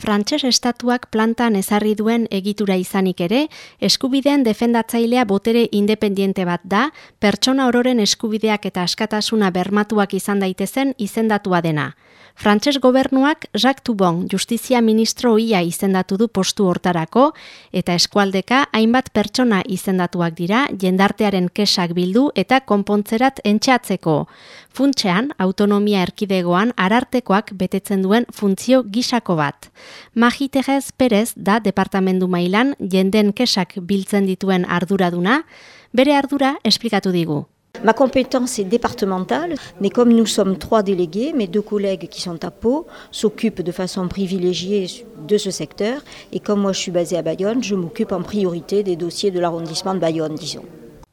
Frantses estatuak plantan ezarri duen egitura izanik ere, eskubideen defendatzailea botere independiente bat da, pertsona ororen eskubideak eta askatasuna bermatuak izan daitezen izendatua dena. Frantses gobernuak Jacques Toubon justizia ministro ia izendatu du postu hortarako eta eskualdeka hainbat pertsona izendatuak dira jendartearen kesak bildu eta konpontzerat entxatzeko. Funtsean, autonomia erkidegoan arartekoak betetzen duen funtzio gisako bat. Magi Terez Perez da departamendu mailan jenden kesak biltzen dituen arduraduna, bere ardura esplikatu digu. Ma compétence est départementale, mais comme nous sommes trois délégués, mes deux collègues qui sont à Pau s'occupent de façon privilégiée de ce secteur. Et comme moi je suis basée à Bayonne, je m'occupe en priorité des dossiers de l'arrondissement de Bayonne, disons.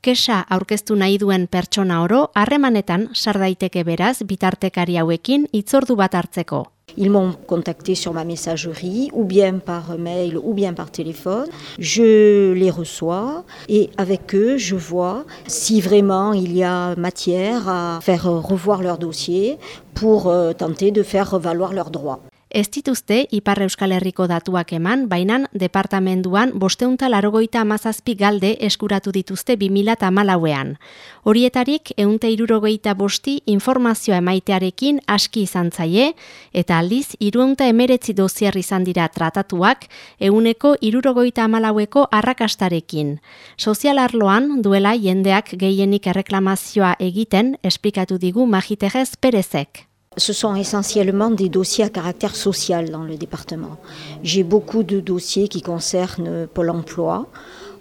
Kesa aurkeztu nahi duen pertsona oro, harremanetan sardaiteke beraz bitartekari hauekin itzordu bat hartzeko. Ils m'ont contacté sur ma messagerie, ou bien par mail, ou bien par téléphone. Je les reçois et avec eux, je vois si vraiment il y a matière à faire revoir leur dossier pour euh, tenter de faire valoir leurs droits. Ez dituzte Ipar Euskal Herriko datuak eman, bainan departamenduan bosteunta larogoita amazazpi galde eskuratu dituzte 2000 amalauean. Horietarik eunte irurogeita bosti informazioa emaitearekin aski izan zaie, eta aldiz iruunta emeretzi dozier izan dira tratatuak euneko irurogeita amalaueko arrakastarekin. Sozial arloan duela jendeak gehienik erreklamazioa egiten esplikatu digu magitejez perezek. Ce sont essentiellement des dossiers à caractère social dans le département. J'ai beaucoup de dossiers qui concernent Pôle emploi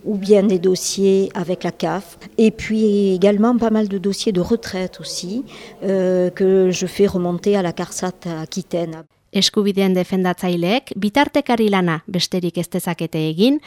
ou bien des dossiers avec la CAF, et puis également pas mal de dossiers de retraite aussi, euh, que je fais remonter à la CARSAT Aquitaine. Eskubideen lana besterik egin.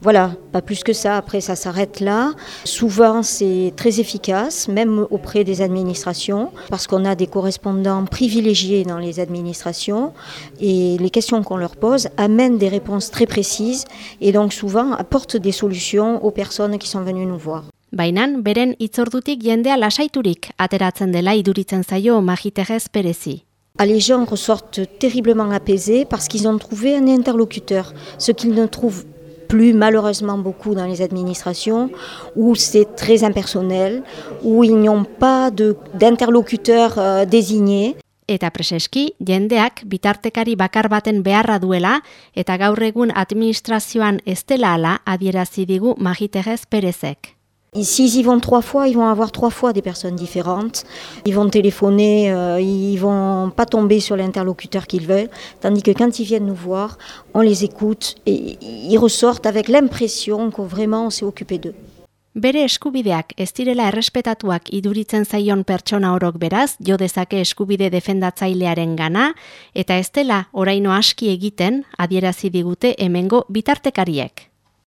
Voilà, pas plus que ça. Après, ça s'arrête là. Souvent, c'est très efficace, même auprès des administrations, parce qu'on a des correspondants privilégiés dans les administrations et les questions qu'on leur pose amènent des réponses très précises et donc souvent apportent des solutions aux personnes qui sont venues nous voir. Bainan, beren itzordutik jendea lasaiturik ateratzen dela iduritzen zaio magiterrez perezi. Ah, les gens ressortent terriblement apaisés parce qu'ils ont trouvé un interlocuteur, ce qu'ils ne trouvent plus malheureusement beaucoup dans les administrations, où c'est très impersonnel, où ils n'ont pas d'interlocuteurs euh, désignés. Eta preseski, jendeak bitartekari bakar baten beharra duela eta gaur egun administrazioan ez dela ala adierazi digu Magiterrez Perezek. S'ils y vont trois fois, ils vont avoir trois fois des personnes différentes. Ils vont téléphoner, euh, ils vont pas tomber sur l'interlocuteur qu'ils veulent. Tandis que quand ils viennent nous voir, on les écoute et ils ressortent avec l'impression que vraiment on s'est occupé d'eux. Bere eskubideak ez direla errespetatuak iduritzen zaion pertsona orok beraz, jo dezake eskubide defendatzailearen gana, eta ez dela oraino aski egiten adierazi digute hemengo bitartekariek.